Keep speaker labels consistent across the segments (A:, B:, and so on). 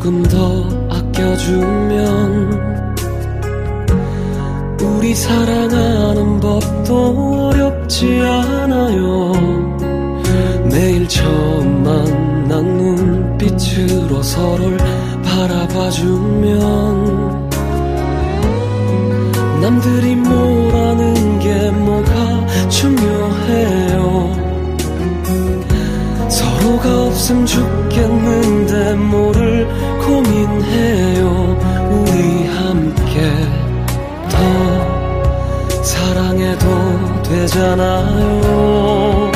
A: 조금 더 아껴주면 우리 사랑하는 법도 어렵지 않아요. 매일 처음 만난 눈빛으로 서로를 바라봐주면 남들이 뭐라는 게 뭐가 중요해요. 너가 없음 죽겠는데 뭐를 고민해요. 우리 함께 더 사랑해도 되잖아요.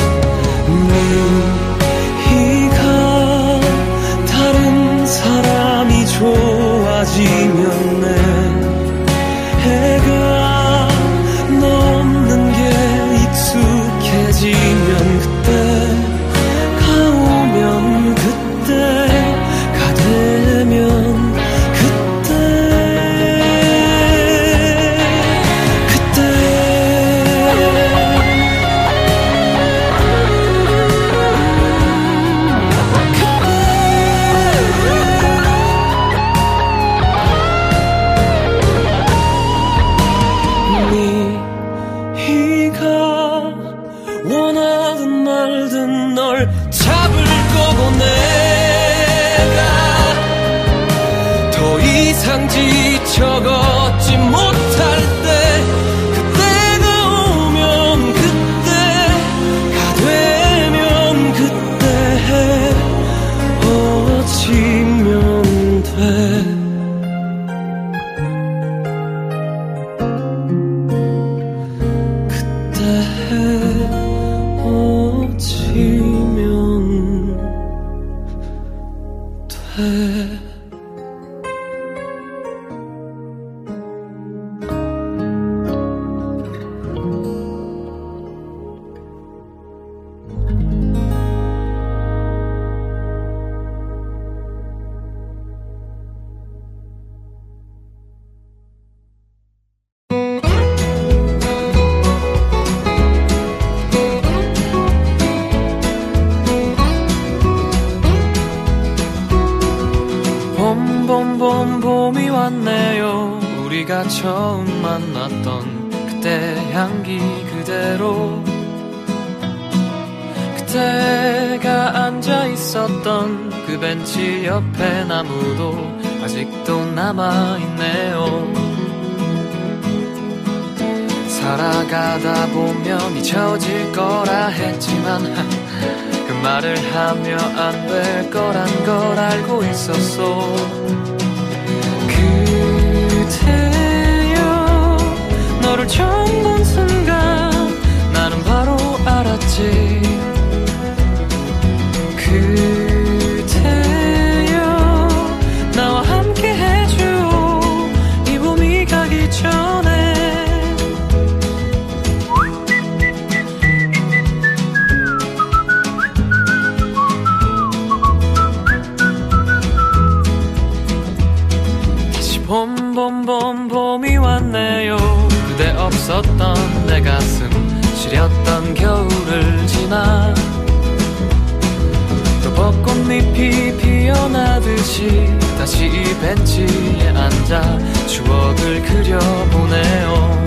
A: 또 벚꽃잎이 피어나듯이 다시 이 벤치에 앉아 추억을 그려보네요.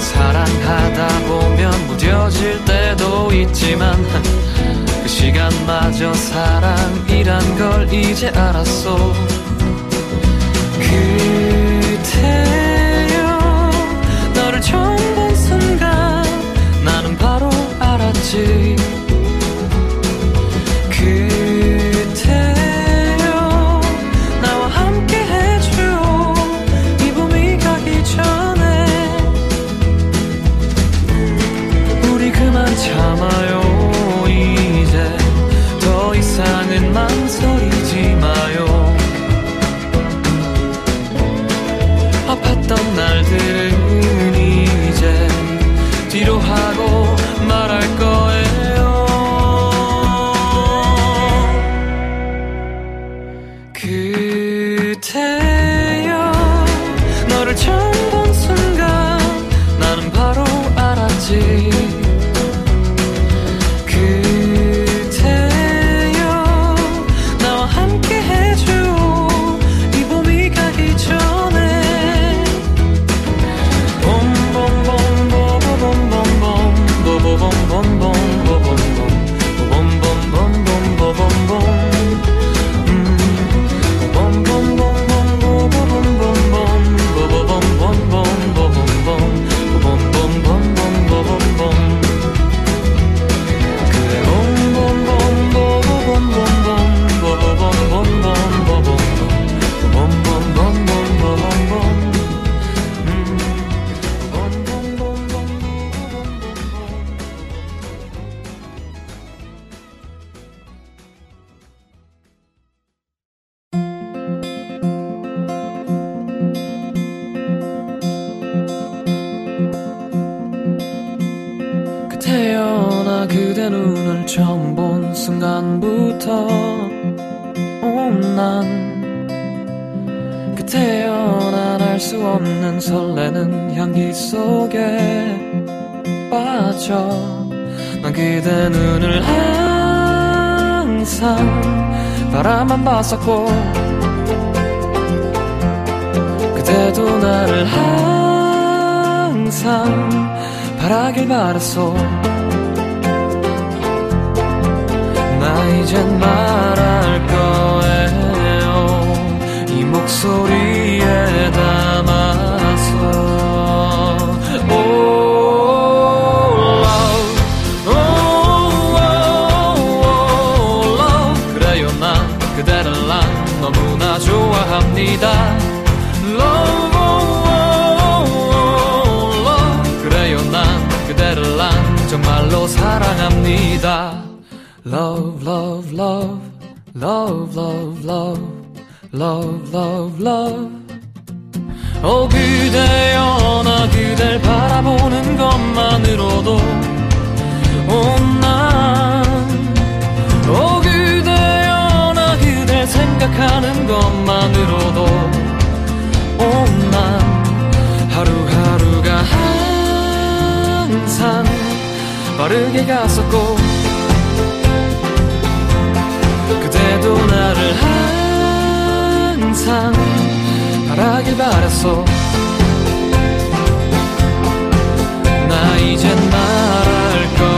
A: 사랑하다 보면 무뎌질 때도 있지만 그 시간마저 사랑이란 걸 이제 알았어 그대여 너를 처음 记忆 했었고 그대도 나를 항상 바라길 바랐어 나 이젠 말 love, love, love. 어, 오, 그대여, 나 그댈 바라보는 것만으로도 온난. 오, 어, 그대여, 나 그댈 생각하는 것만으로도 온난 하루하루가 항상 빠르게 갔었고 항상 바라길 바랐어. 나 이젠 말할 거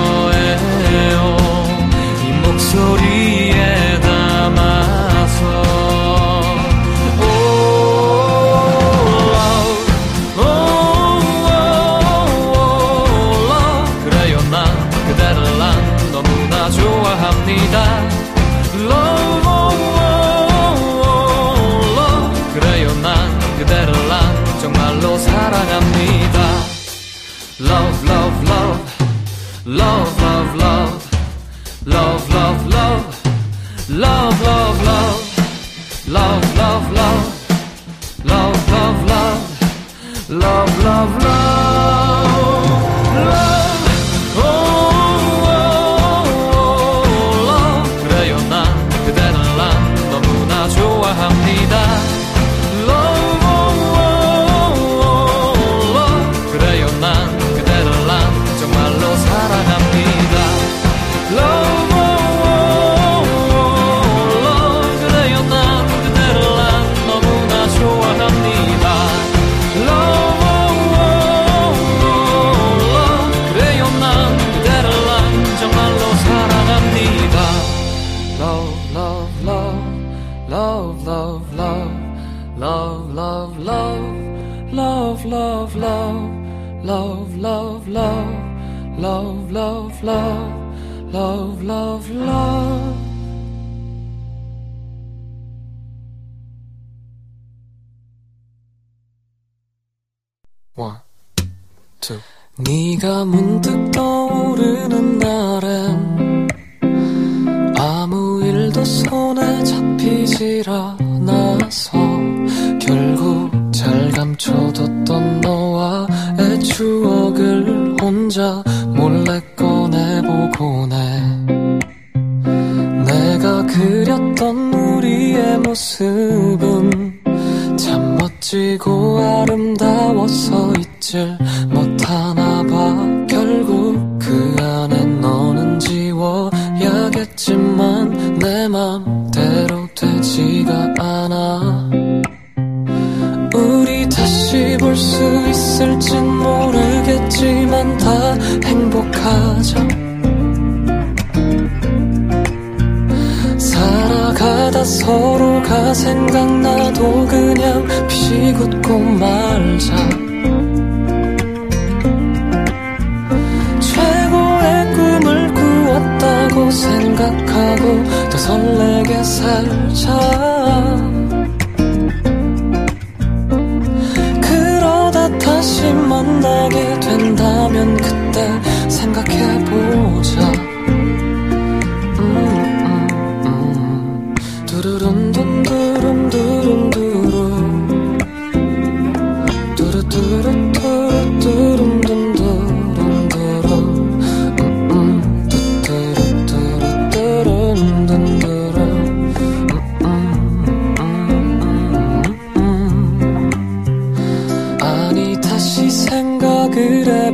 A: love, love, love, love, love, love. One, two. 네가 문득 떠오르는 날엔 아무 일도 손에 잡히질 않아서 결국 잘 감춰뒀던 너와의 추억을 혼자 해 내가 그렸던 우리의 모습은 참 멋지고 아름다워서 잊질 못하나 봐. 결국 그 안에 너는 지워야겠지만 내 맘대로 되지가 않아. 우리 다시 볼 수 있을진 모르겠지만 다 행복하자 살아가다 서로가 생각나도 그냥 피웃고 말자. 최고의 꿈을 꾸었다고 생각하고 더 설레게 살자. 그러다 다시 만나게 된다면 그때 생각해보자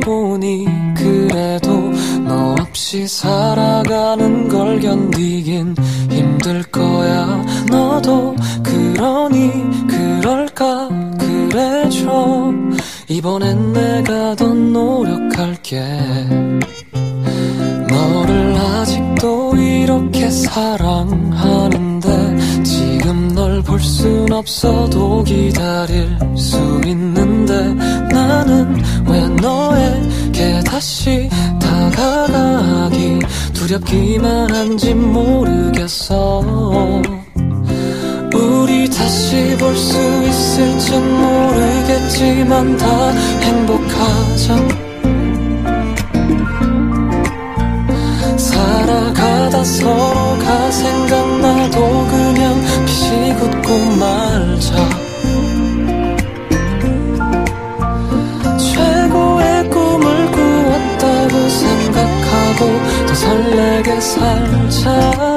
A: 보니 그래도 너 없이 살아가는 걸 견디긴 힘들 거야. 너도 그러니 그럴까? 그래줘. 이번엔 내가 더 노력할게 이렇게 사랑하는데 지금 널 볼 순 없어도 기다릴 수 있는데 나는 왜 너에게 다시 다가가기 두렵기만 한지 모르겠어. 우리 다시 볼 수 있을진 모르겠지만 다 행복하자 살아 너가 생각나도 그냥 피식 웃고 말자. 최고의 꿈을 꾸었고, 생각하고 또 설레게 살자.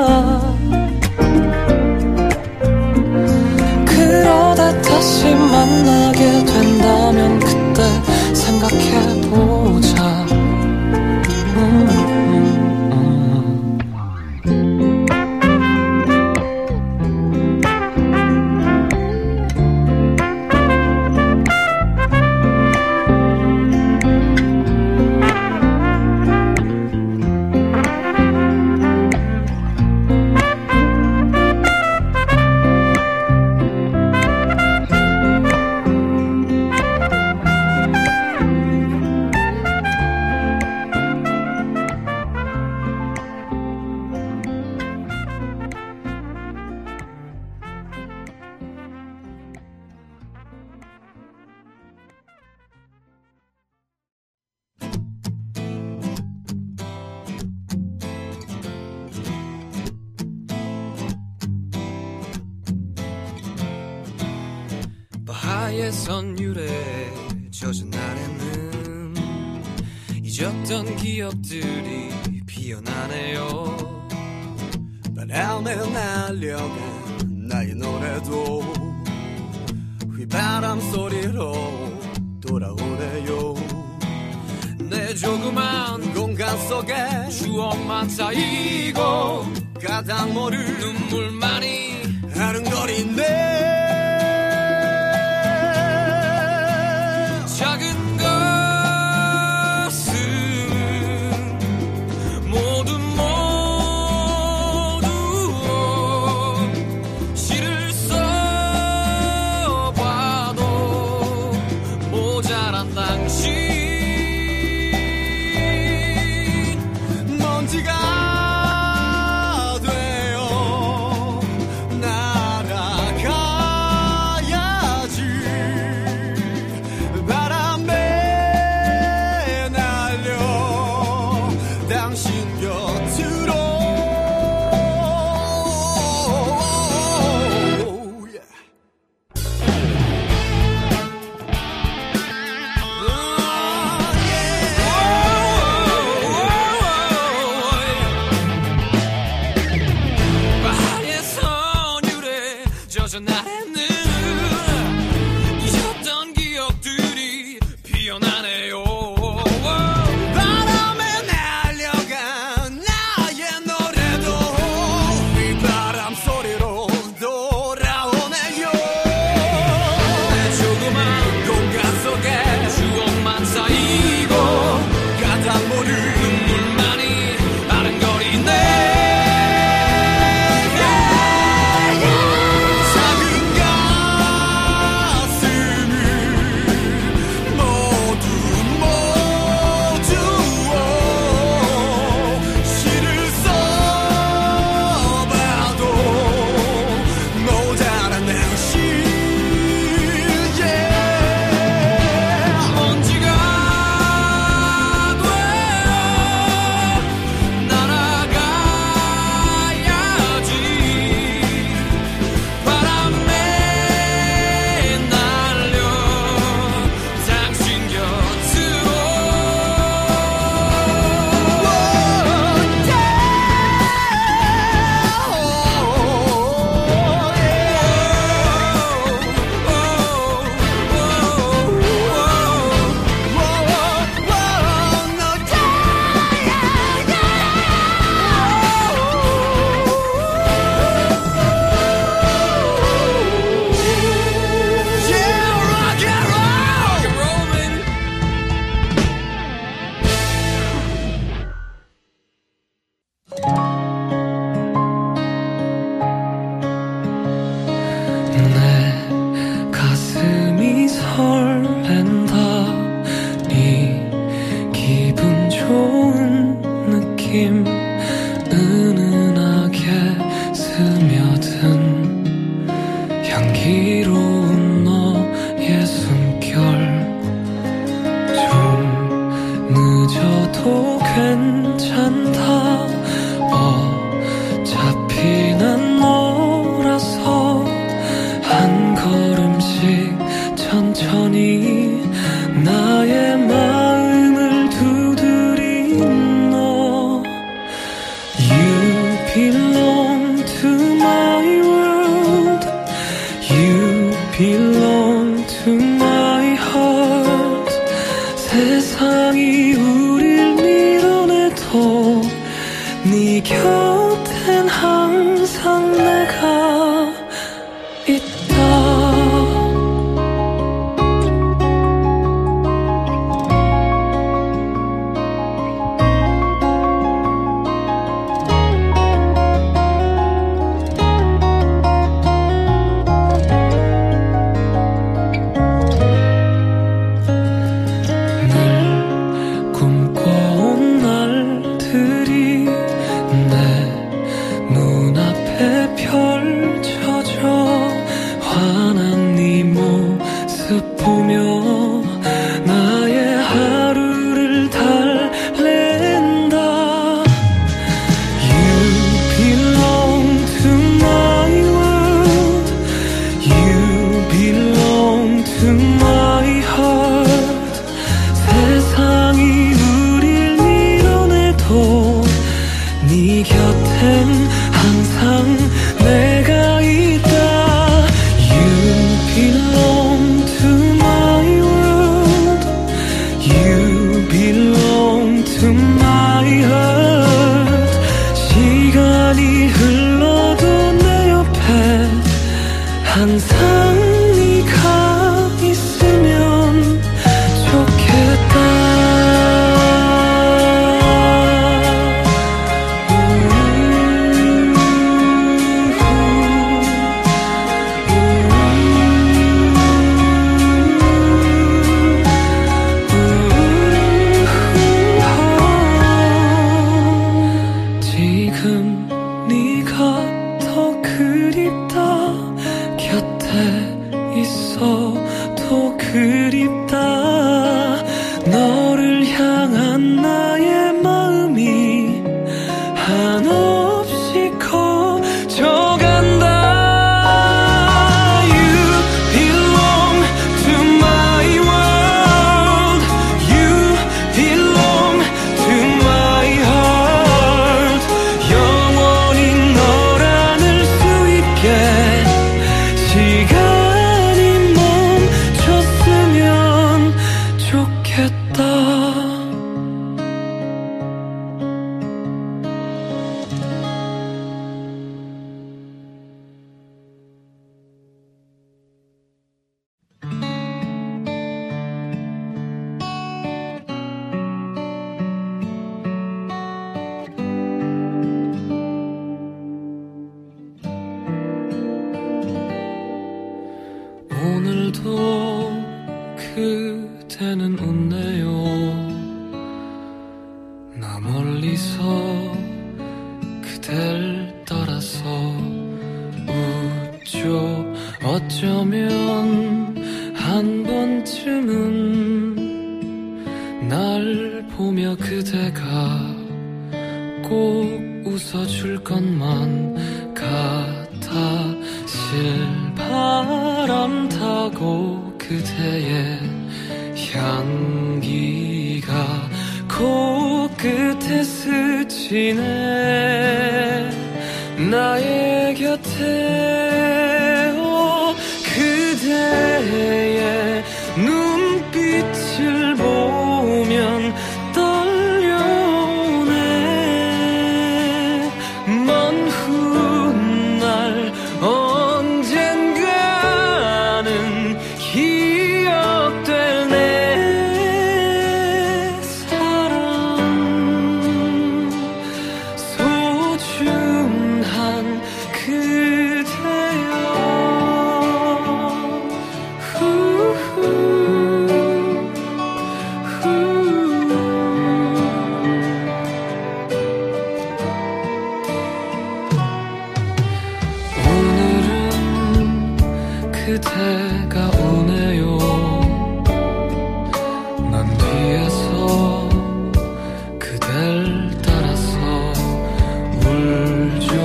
A: 而就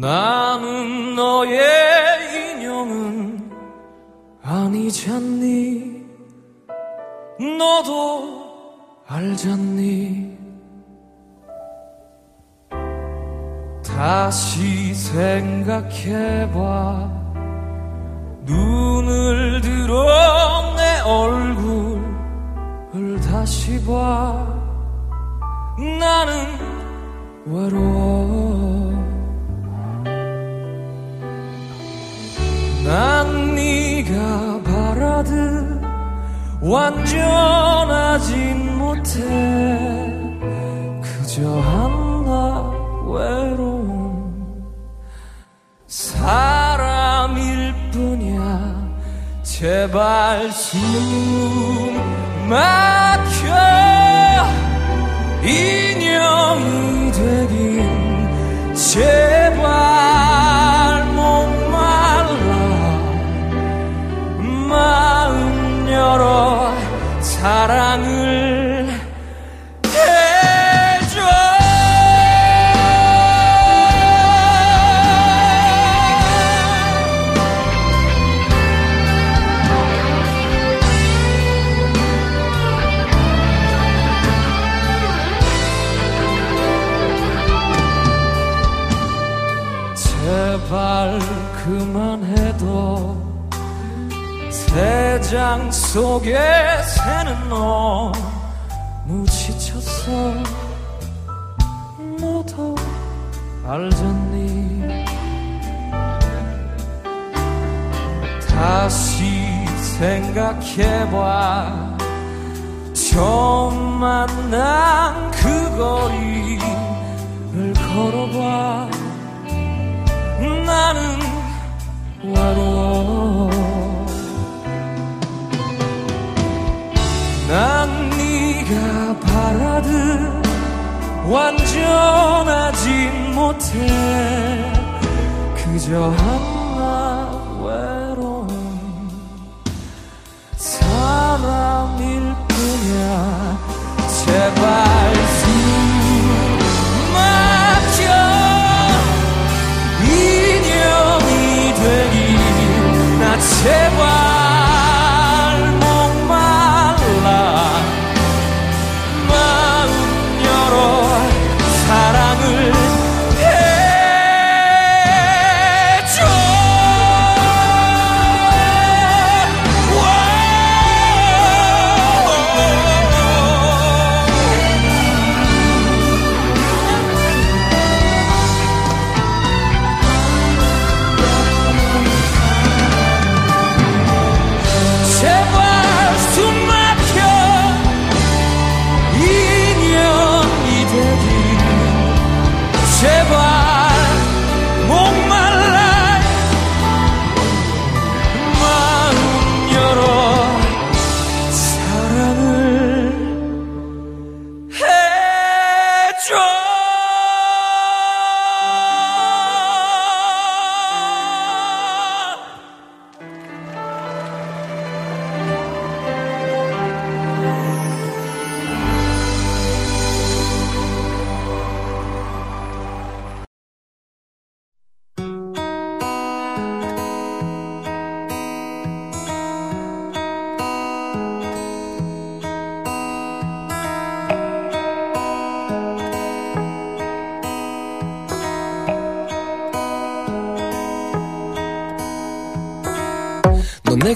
A: 남은 너의 인형은 아니잖니? 너도 알잖니? 다시 생각해봐. 눈을 들어 내 얼굴을 다시 봐. 나는 외로워. 난 네가 바라듯 완전하진 못해 그저 한나 외로운 사람일 뿐이야. 제발 숨 막혀. 인형이 되긴 제발 마음 열어 사랑을 세장 속에 새는 너무 지쳤어. 너도 알잖니. 다시 생각해봐. 처음 만난 그 거리를 걸어봐. 나는 외로워 난 네가 바라듯 완전하진 못해. 그저 하나 외로운 사람일 뿐이야. 제발 숨 막혀. 인형이 되길 나 제발 해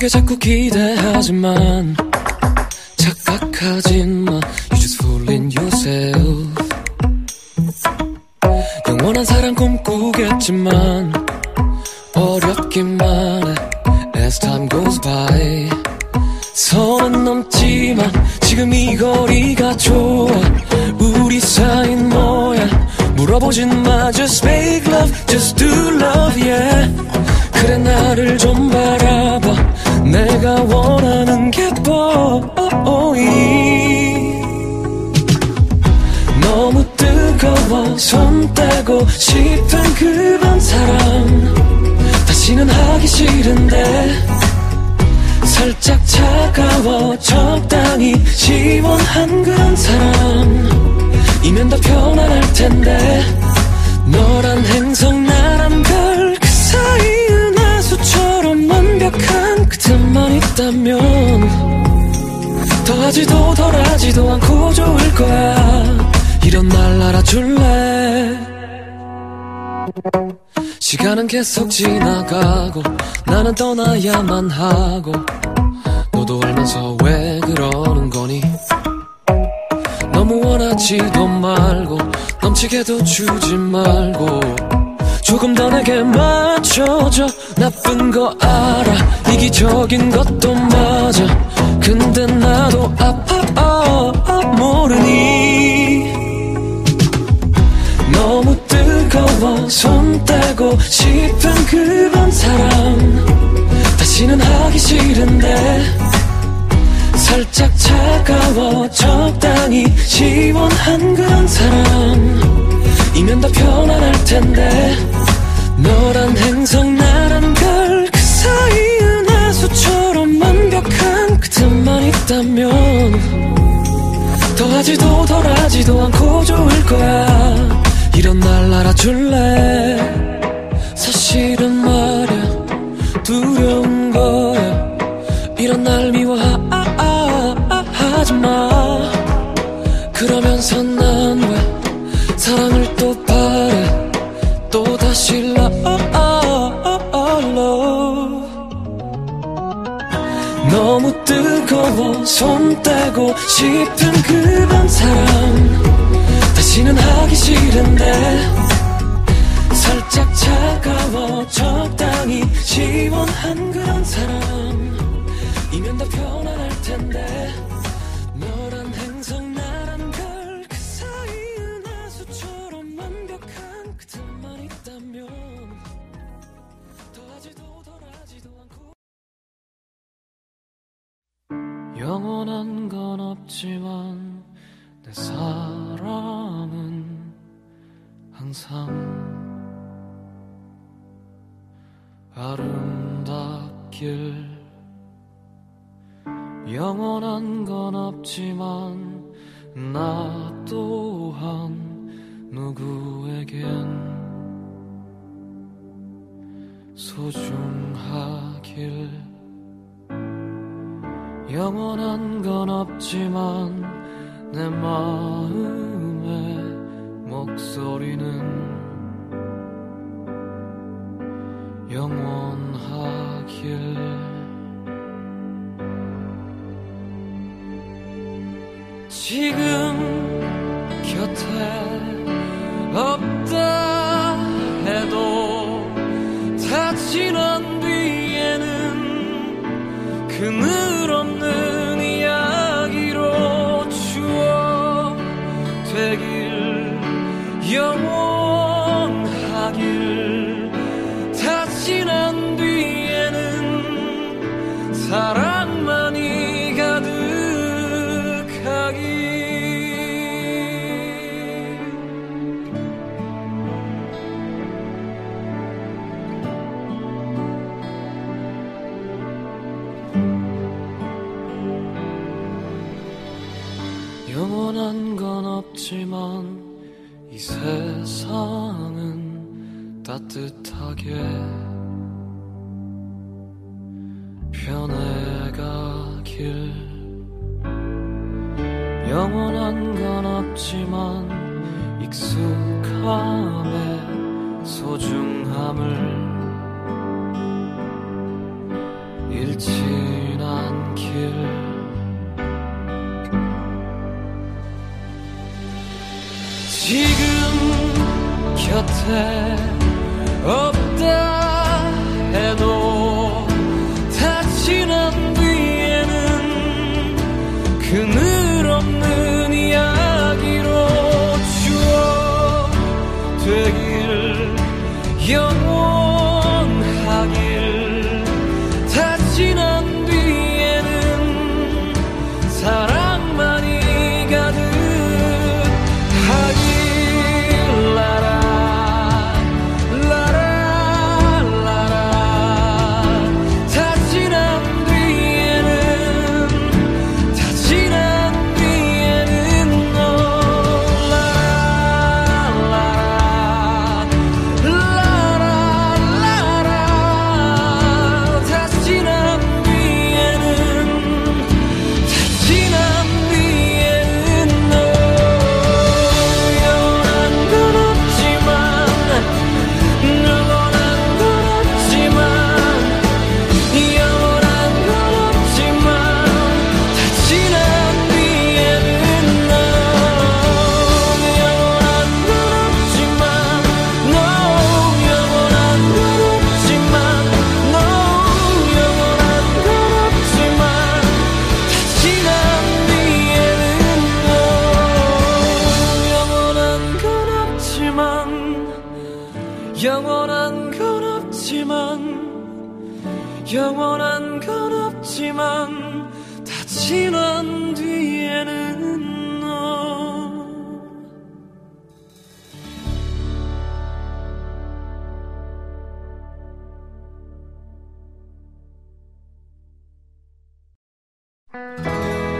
A: 내게 자꾸 기대하지만 착각하진 계속 지나가고 나는 떠나야만 하고 너도 알면서 왜 그러는 거니? 너무 원하지도 말고 넘치게도 주지 말고 조금 더 내게 맞춰줘. 나쁜 거 알아. 이기적인 것도 맞아. 근데 나도 아파. 아, 아, 모르니 뜨거워 손 떼고 싶은 그런 사랑 다시는 하기 싫은데 살짝 차가워 적당히 시원한 그런 사람. 이면 더 편안할 텐데 너란 행성 나란 별 그 사이 은하수처럼 완벽한 그틈만 있다면 더하지도 덜하지도 않고 좋을 거야 날 알아줄래? 사실은 말야. 두려운 거야. 이런 날 미워하지 마. 그러면서 난 왜 사랑을 또 바래? 또 다시 love 너무 뜨거워. 손 떼고 싶은 그런 사랑 다시는 하기 싫은데 살짝 차가워 적당히 시원한 그런 사람. 이면 더 편안할 텐데 너란 행성 나란 별그 사이 은 하수처럼 완벽한 그틈만 있다면 더하지도 덜하지도 않고. 영원한 건 없지만 내 사랑은 항상 아름답길. 영원한 건 없지만 나 또한 누구에겐 소중하길. 영원한 건 없지만 내 마음의 목소리는 영원하길. 지금 곁에 없다 익숙함의 소중함을 잃진 않길. 지금 곁에 없지만 영원한 건 없지만 다 지난 뒤에는 너.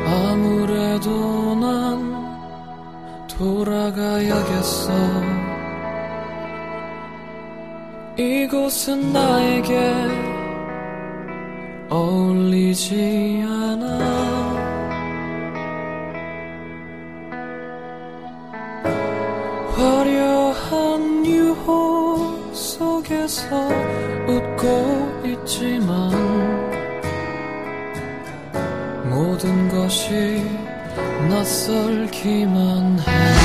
A: 아무래도 난 돌아가야겠어. 이곳은 나에게 어울리지 않아. 화려한 유혹 속에서 웃고 있지만 모든 것이 낯설기만 해.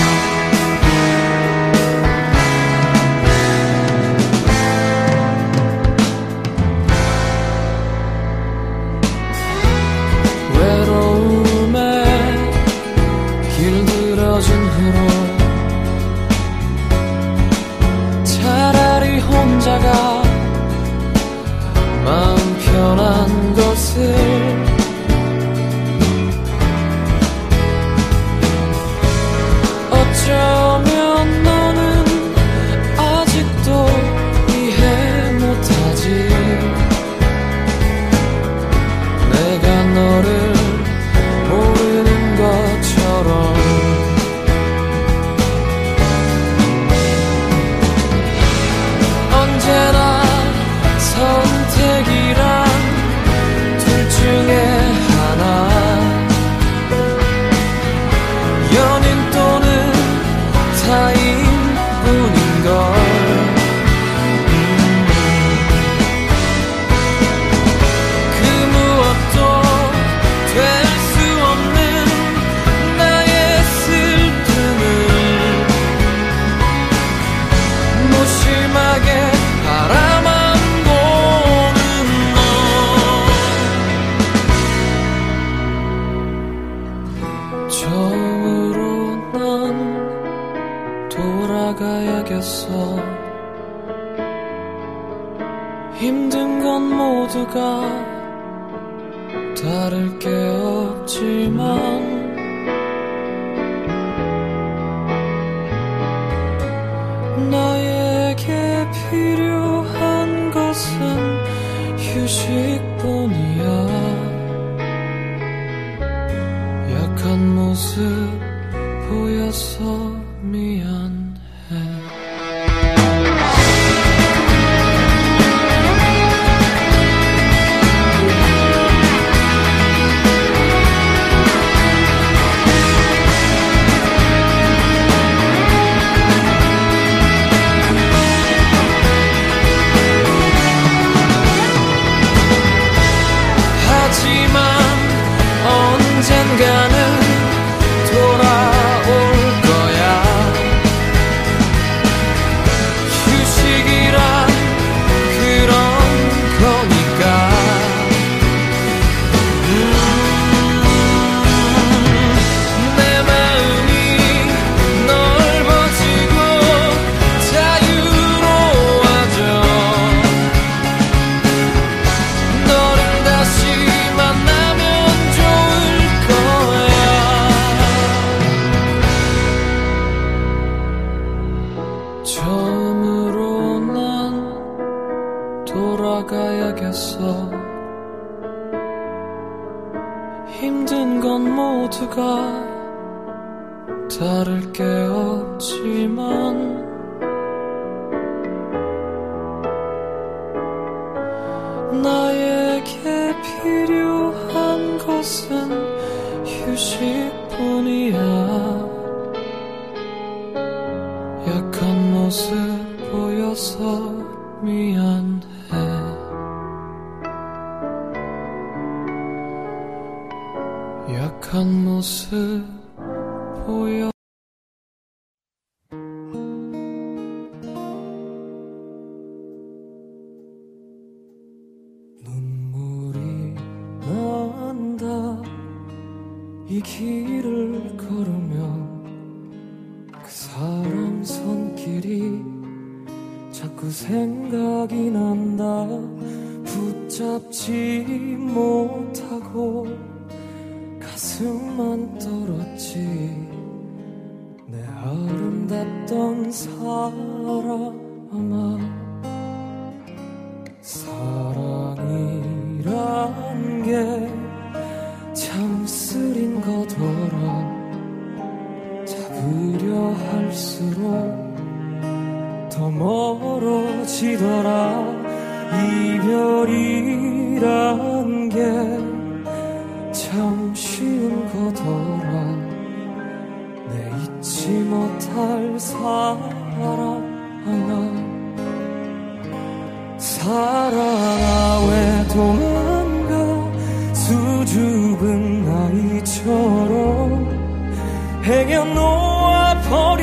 A: 지더라. 이별이란 게 참 쉬운 거더라. 내 잊지 못할 사랑 하나. 사랑아 왜 도망가 수줍은 나이처럼 행여 놓아버릴까봐.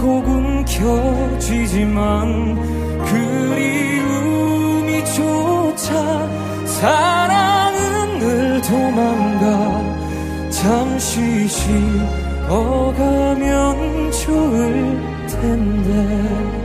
A: 곡은 켜지지만 그리움이 쫓아 사랑은 늘 도망가. 잠시 쉬어가면 좋을 텐데.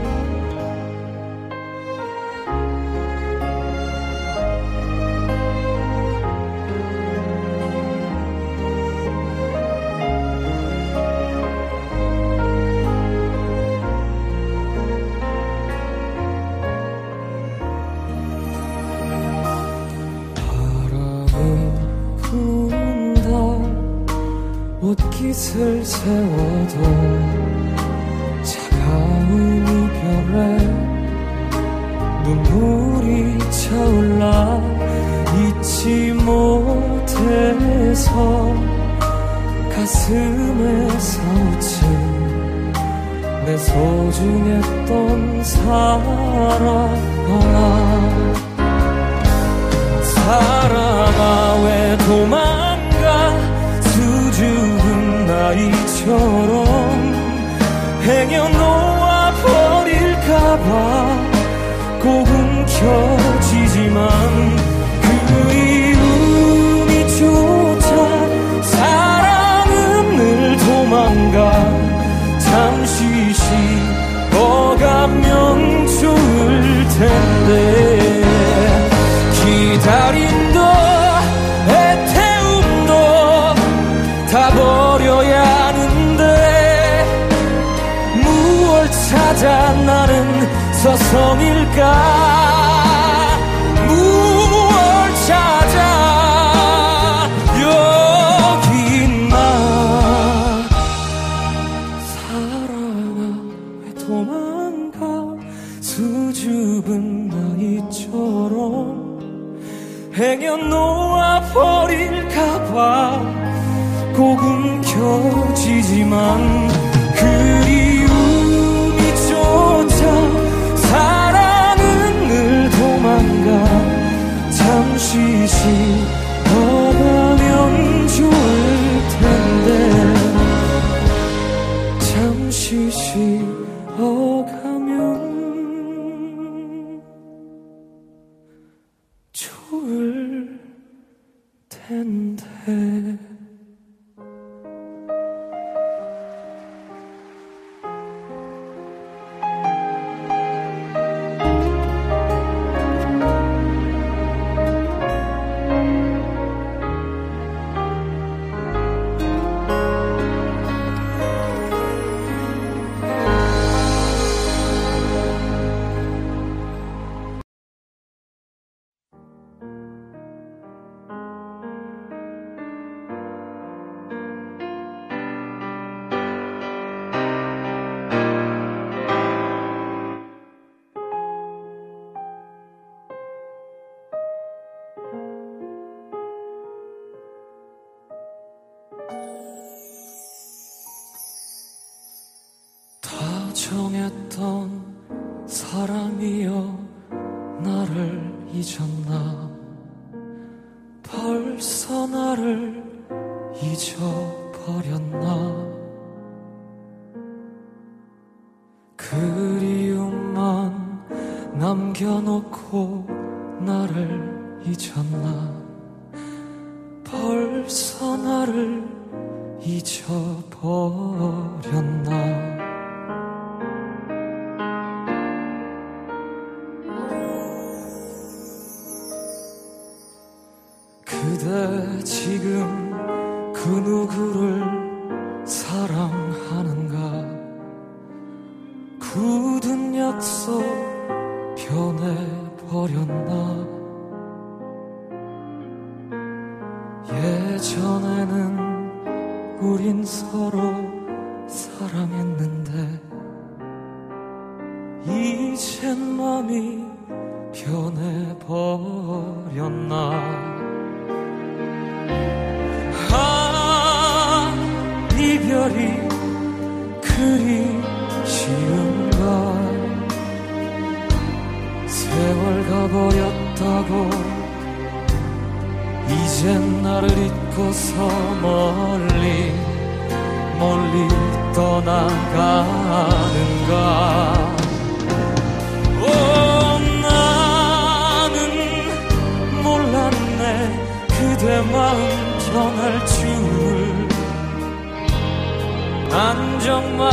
A: 난 정말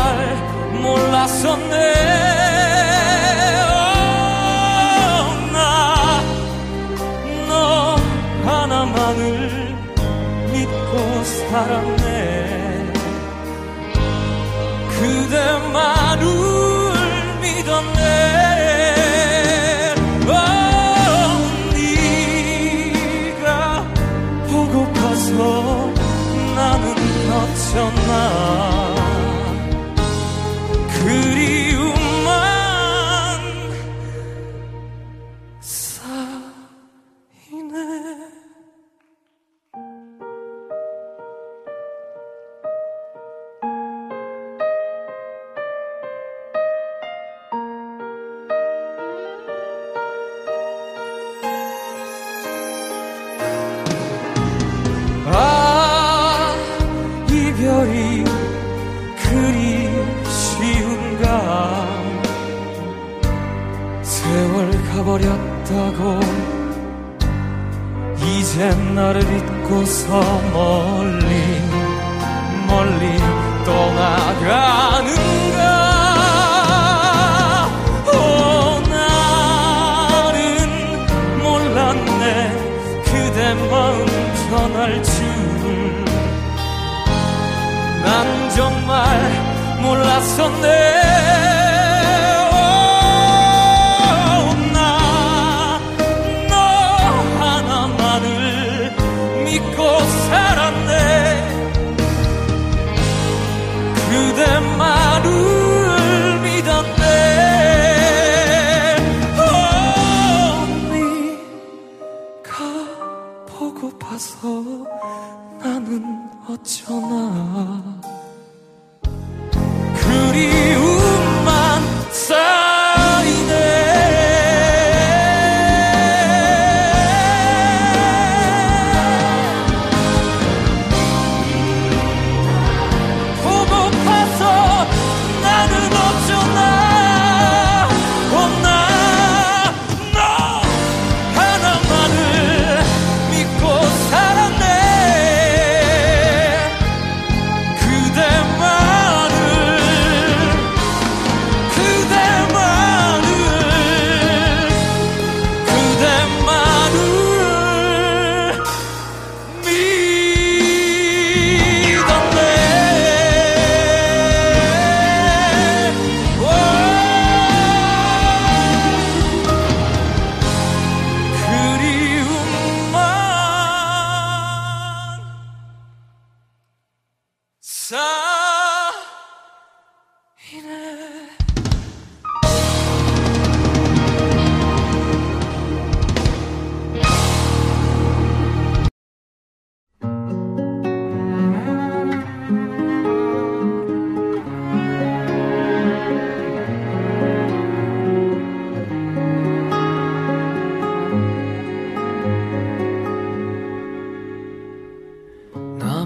A: 몰랐었네. oh, 나너 하나만을 믿고 살았네. 그대만을 믿었네. 네가 보고파서 나는 어쩌나.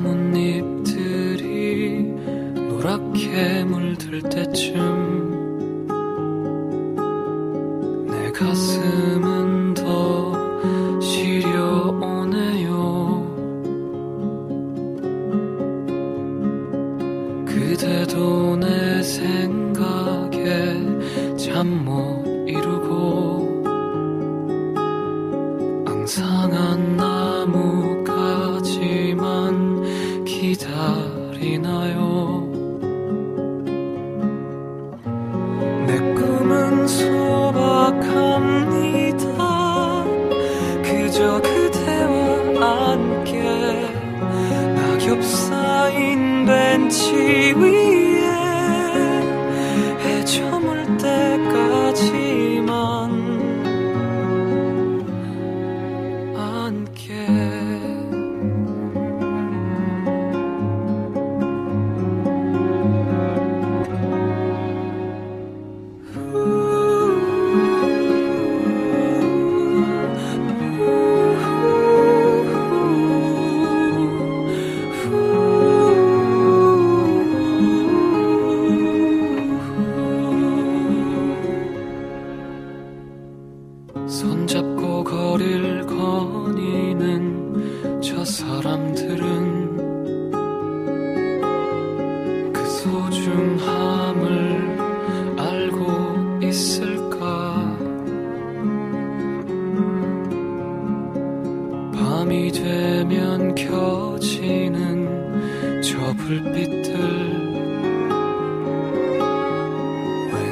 A: 나뭇잎들이 노랗게 물들 때쯤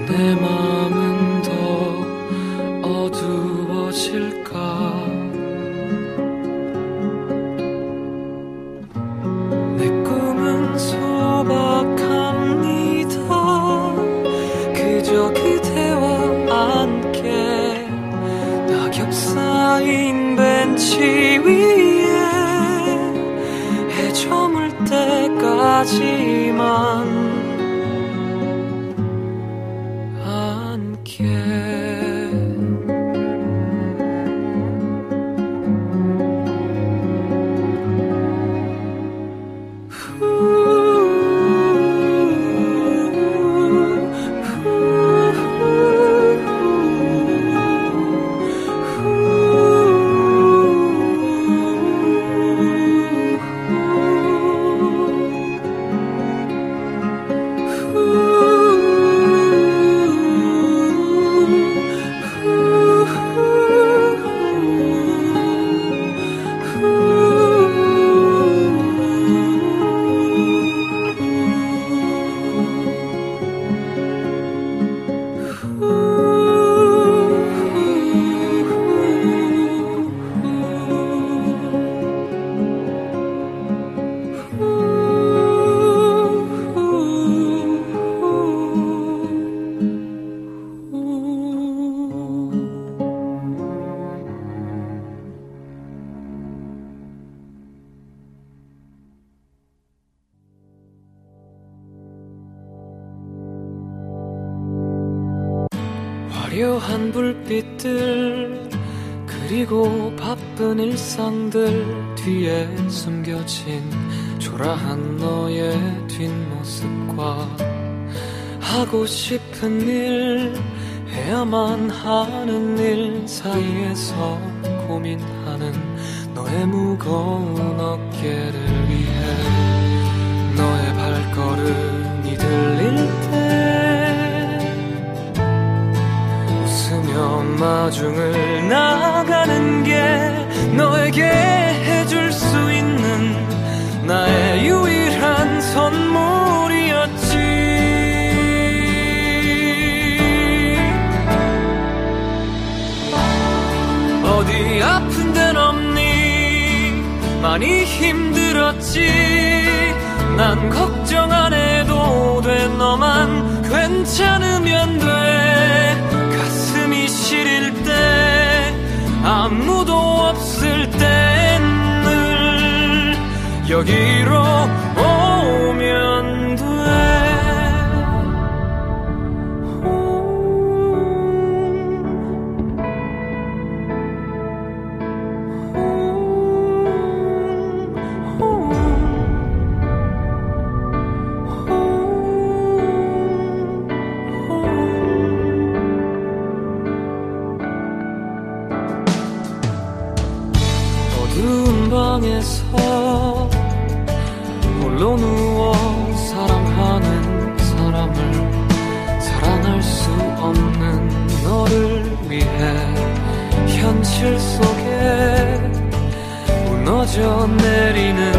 A: 내 마음은 더 어두워질까? 내 꿈은 소박합니다. 그저 그대와 함께 낙엽 쌓인 벤치 위에 해 저물 때까지만 그리고 바쁜 일상들 뒤에 숨겨진 초라한 너의 뒷모습과 하고 싶은 일 해야만 하는 일 사이에서 고민하는 너의 무거운 어깨를 위해 너의 발걸음이 들릴 때 마중을 나가는 게 너에게 해줄 수 있는 나의 유일한 선물이었지. 어디 아픈 데는 없니? 많이 힘들었지. 난 걱정 안 해도 돼. 너만 괜찮으면 돼 시릴 때 아무도 없을 땐 늘 여기로 오면 내리는